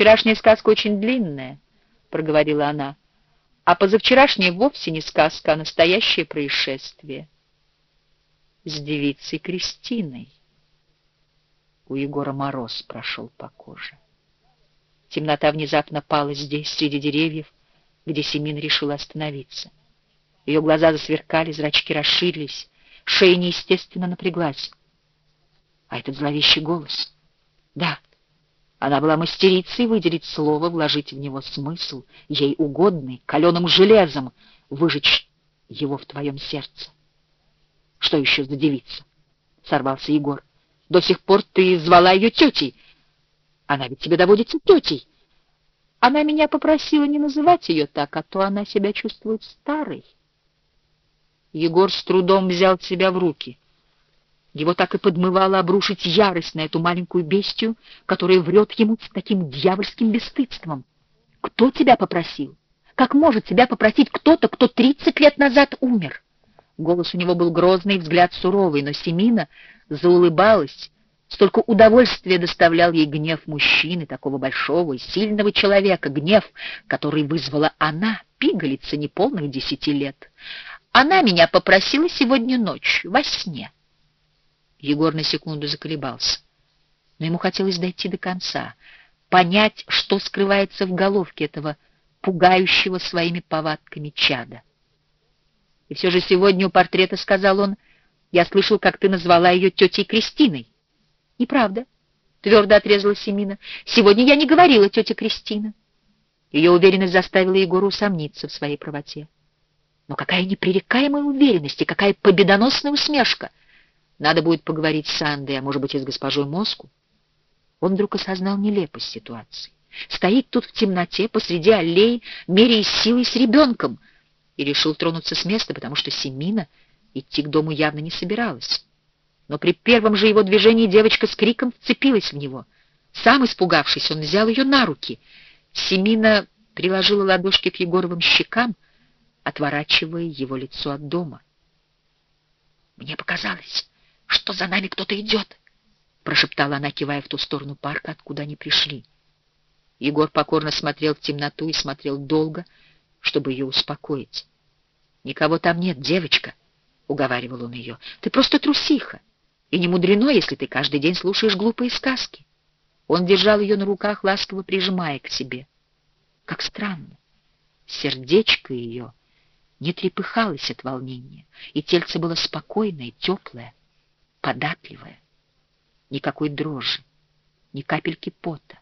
«Вчерашняя сказка очень длинная», — проговорила она, «а позавчерашняя вовсе не сказка, а настоящее происшествие. С девицей Кристиной». У Егора мороз прошел по коже. Темнота внезапно пала здесь, среди деревьев, где Семин решила остановиться. Ее глаза засверкали, зрачки расширились, шея неестественно напряглась. А этот зловещий голос... Да, она была мастерицей выделить слово, вложить в него смысл, ей угодный, каленым железом выжечь его в твоем сердце. Что еще за девица? — сорвался Егор. — До сих пор ты звала ее тетей. Она ведь тебе доводится тетей. Она меня попросила не называть ее так, а то она себя чувствует старой. Егор с трудом взял себя в руки. Его так и подмывало обрушить ярость на эту маленькую бестию, которая врет ему с таким дьявольским бесстыдством. «Кто тебя попросил? Как может тебя попросить кто-то, кто тридцать лет назад умер?» Голос у него был грозный, взгляд суровый, но Семина заулыбалась. Столько удовольствия доставлял ей гнев мужчины, такого большого и сильного человека, гнев, который вызвала она, пигалица неполных десяти лет. Она меня попросила сегодня ночью, во сне. Егор на секунду заколебался. Но ему хотелось дойти до конца, понять, что скрывается в головке этого пугающего своими повадками чада. И все же сегодня у портрета, сказал он, я слышал, как ты назвала ее тетей Кристиной. Неправда, твердо отрезала Семина. Сегодня я не говорила тетя Кристина. Ее уверенность заставила Егора усомниться в своей правоте. Но какая непререкаемая уверенность и какая победоносная усмешка! Надо будет поговорить с Андой, а может быть и с госпожой Моску. Он вдруг осознал нелепость ситуации. Стоит тут в темноте посреди аллеи, меряясь силой с ребенком, и решил тронуться с места, потому что Семина идти к дому явно не собиралась. Но при первом же его движении девочка с криком вцепилась в него. Сам испугавшись, он взял ее на руки. Семина приложила ладошки к Егоровым щекам, отворачивая его лицо от дома. «Мне показалось, что за нами кто-то идет», — прошептала она, кивая в ту сторону парка, откуда они пришли. Егор покорно смотрел в темноту и смотрел долго, чтобы ее успокоить. «Никого там нет, девочка», — уговаривал он ее. «Ты просто трусиха, и не мудрено, если ты каждый день слушаешь глупые сказки». Он держал ее на руках, ласково прижимая к себе. Как странно. Сердечко ее не трепыхалось от волнения, и тельце было спокойное, теплое, податливое. Никакой дрожи, ни капельки пота,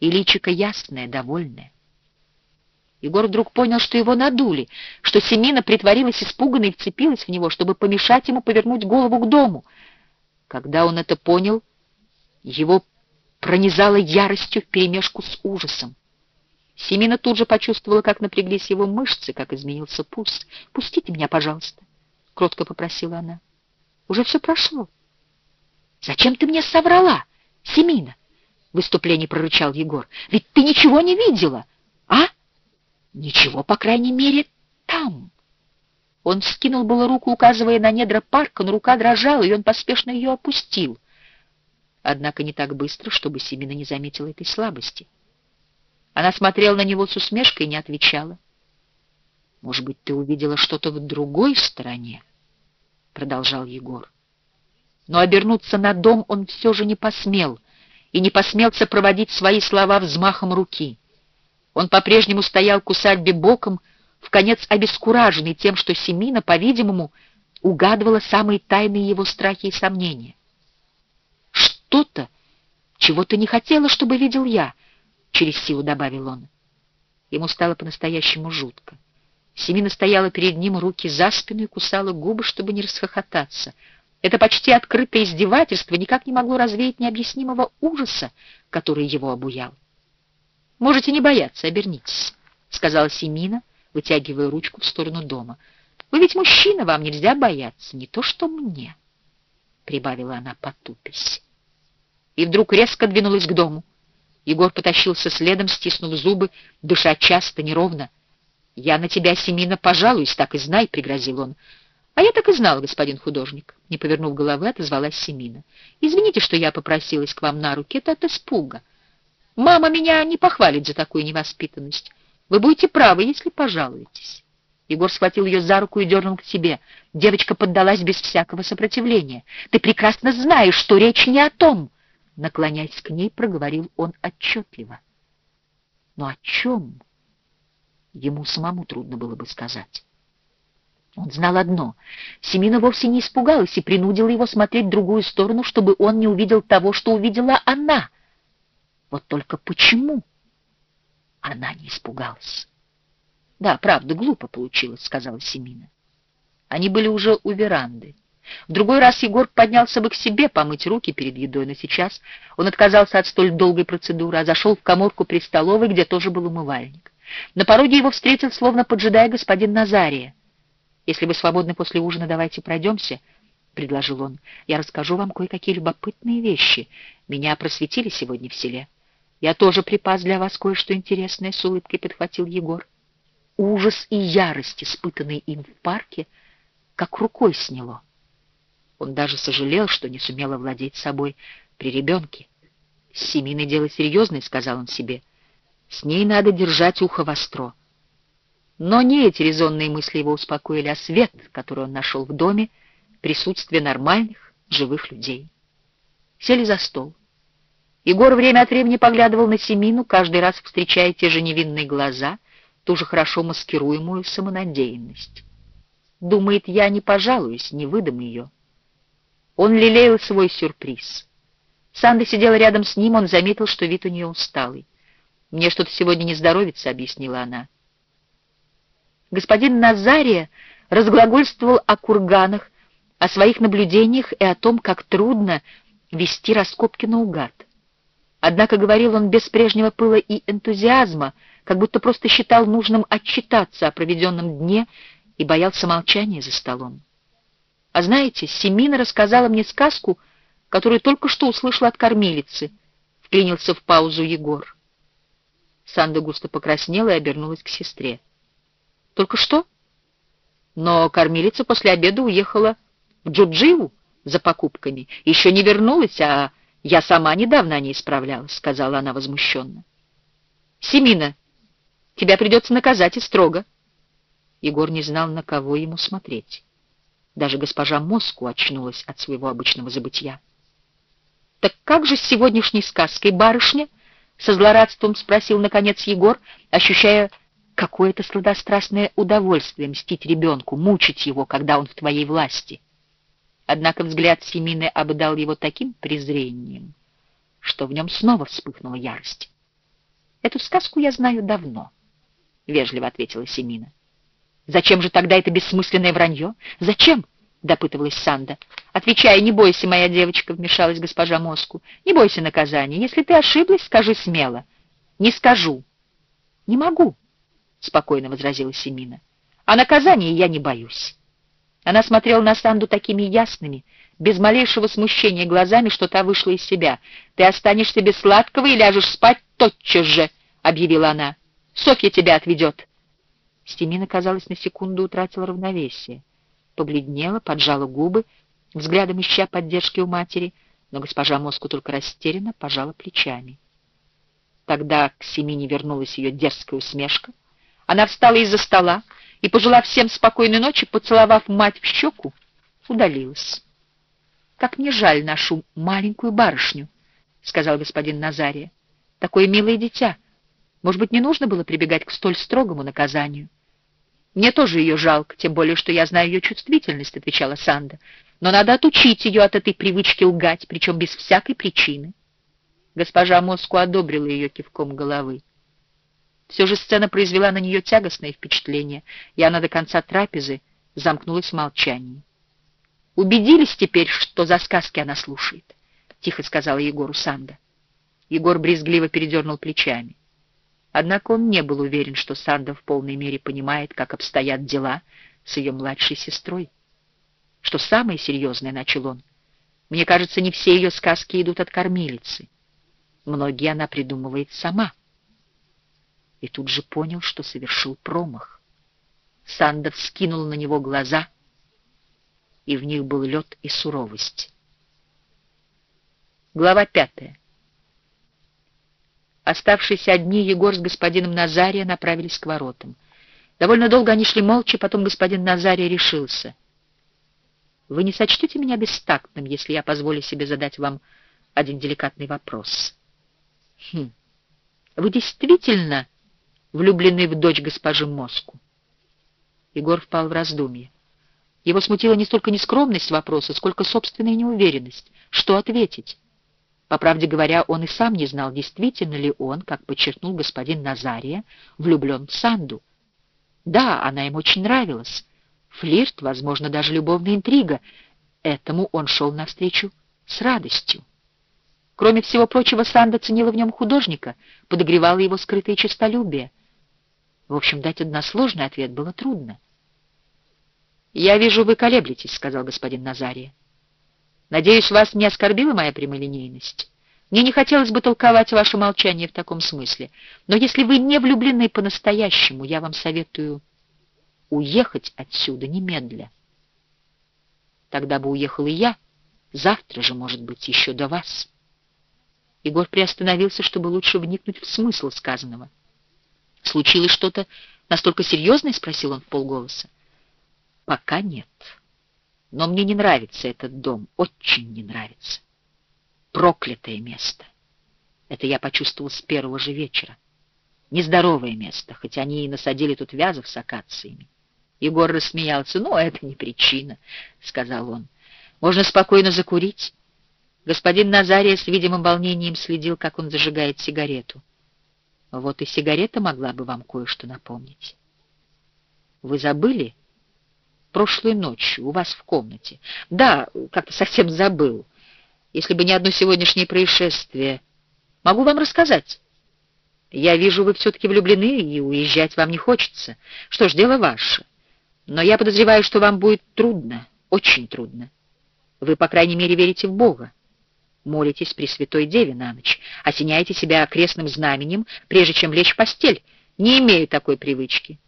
и личико ясное, довольное. Егор вдруг понял, что его надули, что Семина притворилась испуганной и вцепилась в него, чтобы помешать ему повернуть голову к дому. Когда он это понял, его пронизало яростью вперемешку с ужасом. Семина тут же почувствовала, как напряглись его мышцы, как изменился пульс. «Пустите меня, пожалуйста», — кротко попросила она. «Уже все прошло». «Зачем ты мне соврала, Семина?» — в выступлении прорычал Егор. «Ведь ты ничего не видела, а?» «Ничего, по крайней мере, там». Он вскинул было руку, указывая на недра парка, но рука дрожала, и он поспешно ее опустил. Однако не так быстро, чтобы Семина не заметила этой слабости. Она смотрела на него с усмешкой и не отвечала. «Может быть, ты увидела что-то в другой стороне?» — продолжал Егор. Но обернуться на дом он все же не посмел, и не посмел сопроводить свои слова взмахом руки. Он по-прежнему стоял к усадьбе боком, в конец обескураженный тем, что Семина, по-видимому, угадывала самые тайные его страхи и сомнения. «Что-то, чего ты не хотела, чтобы видел я», через силу добавил он. Ему стало по-настоящему жутко. Семина стояла перед ним, руки за спину и кусала губы, чтобы не расхохотаться. Это почти открытое издевательство никак не могло развеять необъяснимого ужаса, который его обуял. «Можете не бояться, обернитесь», — сказала Семина, вытягивая ручку в сторону дома. «Вы ведь мужчина, вам нельзя бояться, не то что мне», — прибавила она, потупясь. И вдруг резко двинулась к дому. Егор потащился следом, стиснув зубы, дыша часто, неровно. «Я на тебя, Семина, пожалуюсь, так и знай», — пригрозил он. «А я так и знал, господин художник», — не повернув головы, отозвалась Семина. «Извините, что я попросилась к вам на руки, это от испуга. Мама меня не похвалит за такую невоспитанность. Вы будете правы, если пожалуетесь. Егор схватил ее за руку и дернул к себе. Девочка поддалась без всякого сопротивления. «Ты прекрасно знаешь, что речь не о том!» Наклоняясь к ней, проговорил он отчетливо. Но о чем? Ему самому трудно было бы сказать. Он знал одно. Семина вовсе не испугалась и принудила его смотреть в другую сторону, чтобы он не увидел того, что увидела она. Вот только почему она не испугалась? Да, правда, глупо получилось, сказала Семина. Они были уже у веранды. В другой раз Егор поднялся бы к себе помыть руки перед едой, но сейчас он отказался от столь долгой процедуры, а зашел в коморку при столовой, где тоже был умывальник. На пороге его встретил, словно поджидая господин Назария. «Если вы свободны после ужина, давайте пройдемся», — предложил он. «Я расскажу вам кое-какие любопытные вещи. Меня просветили сегодня в селе. Я тоже припас для вас кое-что интересное», — с улыбкой подхватил Егор. Ужас и ярость, испытанные им в парке, как рукой сняло. Он даже сожалел, что не сумел овладеть собой при ребенке. «С Семиной дело серьезное», — сказал он себе. «С ней надо держать ухо востро». Но не эти резонные мысли его успокоили, а свет, который он нашел в доме, присутствие нормальных, живых людей. Сели за стол. Егор время от времени поглядывал на Семину, каждый раз встречая те же невинные глаза — ту же хорошо маскируемую самонадеянность. Думает, я не пожалуюсь, не выдам ее. Он лелеял свой сюрприз. Санда сидела рядом с ним, он заметил, что вид у нее усталый. «Мне что-то сегодня не здоровится», — объяснила она. Господин Назария разглагольствовал о курганах, о своих наблюдениях и о том, как трудно вести раскопки наугад. Однако говорил он без прежнего пыла и энтузиазма, как будто просто считал нужным отчитаться о проведенном дне и боялся молчания за столом. А знаете, Семина рассказала мне сказку, которую только что услышала от кормилицы, вклинился в паузу Егор. Санда густо покраснела и обернулась к сестре. Только что? Но кормилица после обеда уехала в Джудживу за покупками. Еще не вернулась, а я сама недавно о ней справлялась, сказала она возмущенно. Семина, Тебя придется наказать и строго. Егор не знал, на кого ему смотреть. Даже госпожа Моску очнулась от своего обычного забытья. «Так как же с сегодняшней сказкой, барышня?» — со злорадством спросил, наконец, Егор, ощущая какое-то сладострастное удовольствие мстить ребенку, мучить его, когда он в твоей власти. Однако взгляд Семины обдал его таким презрением, что в нем снова вспыхнула ярость. «Эту сказку я знаю давно». — вежливо ответила Семина. «Зачем же тогда это бессмысленное вранье? Зачем?» — допытывалась Санда. «Отвечай, не бойся, моя девочка», — вмешалась госпожа Моску. «Не бойся наказания. Если ты ошиблась, скажи смело». «Не скажу». «Не могу», — спокойно возразила Семина. «А наказания я не боюсь». Она смотрела на Санду такими ясными, без малейшего смущения глазами, что та вышла из себя. «Ты останешься без сладкого и ляжешь спать тотчас же», — объявила она. Софья тебя отведет. Стемина, казалось, на секунду утратила равновесие. Побледнела, поджала губы, взглядом ища поддержки у матери, но госпожа Моску только растерянно пожала плечами. Тогда к Семине вернулась ее дерзкая усмешка. Она встала из-за стола и, пожелав всем спокойной ночи, поцеловав мать в щеку, удалилась. — Как мне жаль нашу маленькую барышню, — сказал господин Назария. — Такое милое дитя — может быть, не нужно было прибегать к столь строгому наказанию? Мне тоже ее жалко, тем более, что я знаю ее чувствительность, — отвечала Санда. Но надо отучить ее от этой привычки лгать, причем без всякой причины. Госпожа Моску одобрила ее кивком головы. Все же сцена произвела на нее тягостное впечатление, и она до конца трапезы замкнулась в молчании. «Убедились теперь, что за сказки она слушает?» — тихо сказала Егору Санда. Егор брезгливо передернул плечами. Однако он не был уверен, что Санда в полной мере понимает, как обстоят дела с ее младшей сестрой. Что самое серьезное, — начал он, — мне кажется, не все ее сказки идут от кормилицы. Многие она придумывает сама. И тут же понял, что совершил промах. Санда вскинул на него глаза, и в них был лед и суровость. Глава пятая. Оставшиеся одни, Егор с господином Назария направились к воротам. Довольно долго они шли молча, потом господин Назарий решился. «Вы не сочтете меня бестактным, если я позволю себе задать вам один деликатный вопрос?» «Хм. Вы действительно влюблены в дочь госпожи Моску?» Егор впал в раздумье. Его смутила не столько нескромность вопроса, сколько собственная неуверенность. Что ответить? По правде говоря, он и сам не знал, действительно ли он, как подчеркнул господин Назария, влюблен в Санду. Да, она ему очень нравилась. Флирт, возможно, даже любовная интрига. Этому он шел навстречу с радостью. Кроме всего прочего, Санда ценила в нем художника, подогревала его скрытое честолюбие. В общем, дать односложный ответ было трудно. «Я вижу, вы колеблетесь», — сказал господин Назария. «Надеюсь, вас не оскорбила моя прямолинейность? Мне не хотелось бы толковать ваше молчание в таком смысле, но если вы не влюблены по-настоящему, я вам советую уехать отсюда немедля. Тогда бы уехал и я, завтра же, может быть, еще до вас». Егор приостановился, чтобы лучше вникнуть в смысл сказанного. «Случилось что-то настолько серьезное?» — спросил он в полголоса. Пока нет. Но мне не нравится этот дом, очень не нравится. Проклятое место. Это я почувствовал с первого же вечера. Нездоровое место, хоть они и насадили тут вязов с акациями. Егор рассмеялся. «Ну, это не причина», — сказал он. «Можно спокойно закурить». Господин Назария с видимым волнением следил, как он зажигает сигарету. Вот и сигарета могла бы вам кое-что напомнить. Вы забыли, прошлой ночью у вас в комнате. Да, как-то совсем забыл. Если бы не одно сегодняшнее происшествие. Могу вам рассказать. Я вижу, вы все-таки влюблены, и уезжать вам не хочется. Что ж, дело ваше. Но я подозреваю, что вам будет трудно, очень трудно. Вы, по крайней мере, верите в Бога. Молитесь при Святой Деве на ночь, осеняете себя крестным знаменем, прежде чем лечь в постель. Не имею такой привычки.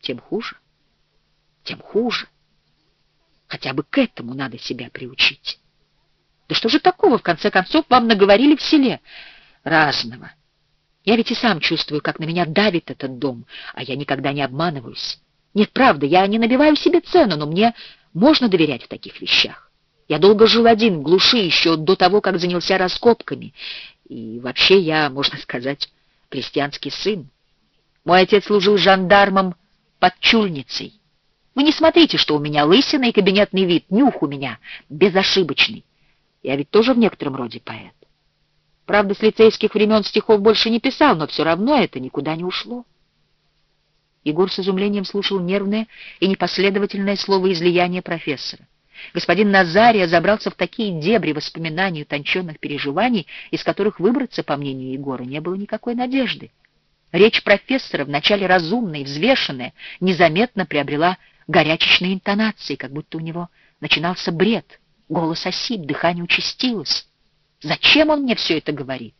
Тем хуже тем хуже. Хотя бы к этому надо себя приучить. Да что же такого, в конце концов, вам наговорили в селе? Разного. Я ведь и сам чувствую, как на меня давит этот дом, а я никогда не обманываюсь. Нет, правда, я не набиваю себе цену, но мне можно доверять в таких вещах. Я долго жил один в глуши еще до того, как занялся раскопками. И вообще я, можно сказать, крестьянский сын. Мой отец служил жандармом под Чульницей. Вы не смотрите, что у меня лысина и кабинетный вид, нюх у меня безошибочный. Я ведь тоже в некотором роде поэт. Правда, с лицейских времен стихов больше не писал, но все равно это никуда не ушло. Егор с изумлением слушал нервное и непоследовательное слово излияния профессора. Господин Назария забрался в такие дебри воспоминаний утонченных переживаний, из которых выбраться, по мнению Егора, не было никакой надежды. Речь профессора, вначале разумная и взвешенная, незаметно приобрела горячечные интонации, как будто у него начинался бред, голос осип, дыхание участилось. Зачем он мне все это говорит?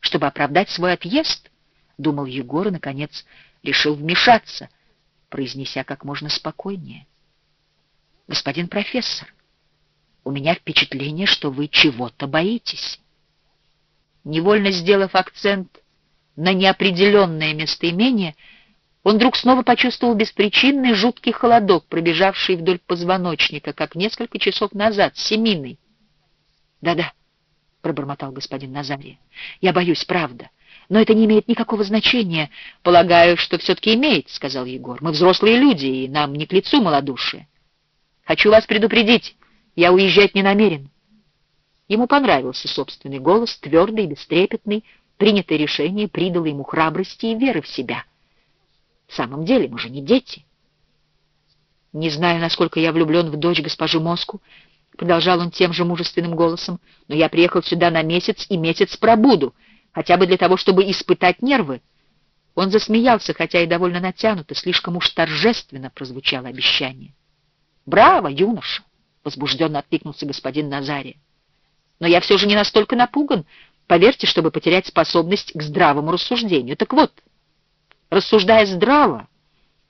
Чтобы оправдать свой отъезд? Думал Егор и, наконец, решил вмешаться, произнеся как можно спокойнее. Господин профессор, у меня впечатление, что вы чего-то боитесь. Невольно сделав акцент на неопределенное местоимение, он вдруг снова почувствовал беспричинный жуткий холодок, пробежавший вдоль позвоночника, как несколько часов назад, семиной. «Да-да», — пробормотал господин Назария, — «я боюсь, правда. Но это не имеет никакого значения. Полагаю, что все-таки имеет», — сказал Егор. «Мы взрослые люди, и нам не к лицу малодушие. Хочу вас предупредить, я уезжать не намерен». Ему понравился собственный голос, твердый, бестрепетный, принятое решение придало ему храбрости и веры в себя — в самом деле, мы же не дети. Не знаю, насколько я влюблен в дочь госпожи Моску, продолжал он тем же мужественным голосом, но я приехал сюда на месяц и месяц пробуду, хотя бы для того, чтобы испытать нервы. Он засмеялся, хотя и довольно натянуто, слишком уж торжественно прозвучало обещание. «Браво, юноша!» — возбужденно откликнулся господин Назария. «Но я все же не настолько напуган, поверьте, чтобы потерять способность к здравому рассуждению. Так вот, Рассуждая здраво,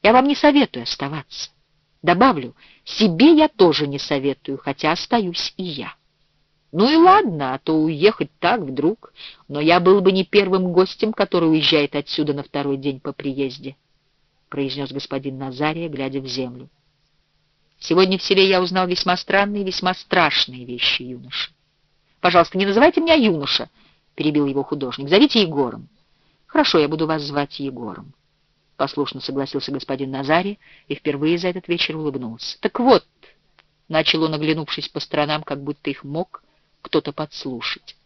я вам не советую оставаться. Добавлю, себе я тоже не советую, хотя остаюсь и я. Ну и ладно, а то уехать так вдруг, но я был бы не первым гостем, который уезжает отсюда на второй день по приезде, — произнес господин Назария, глядя в землю. Сегодня в селе я узнал весьма странные весьма страшные вещи, юноша. Пожалуйста, не называйте меня юноша, — перебил его художник. Зовите Егором. Хорошо, я буду вас звать Егором. Послушно согласился господин Назарий и впервые за этот вечер улыбнулся. Так вот, — начал он, оглянувшись по сторонам, как будто их мог кто-то подслушать.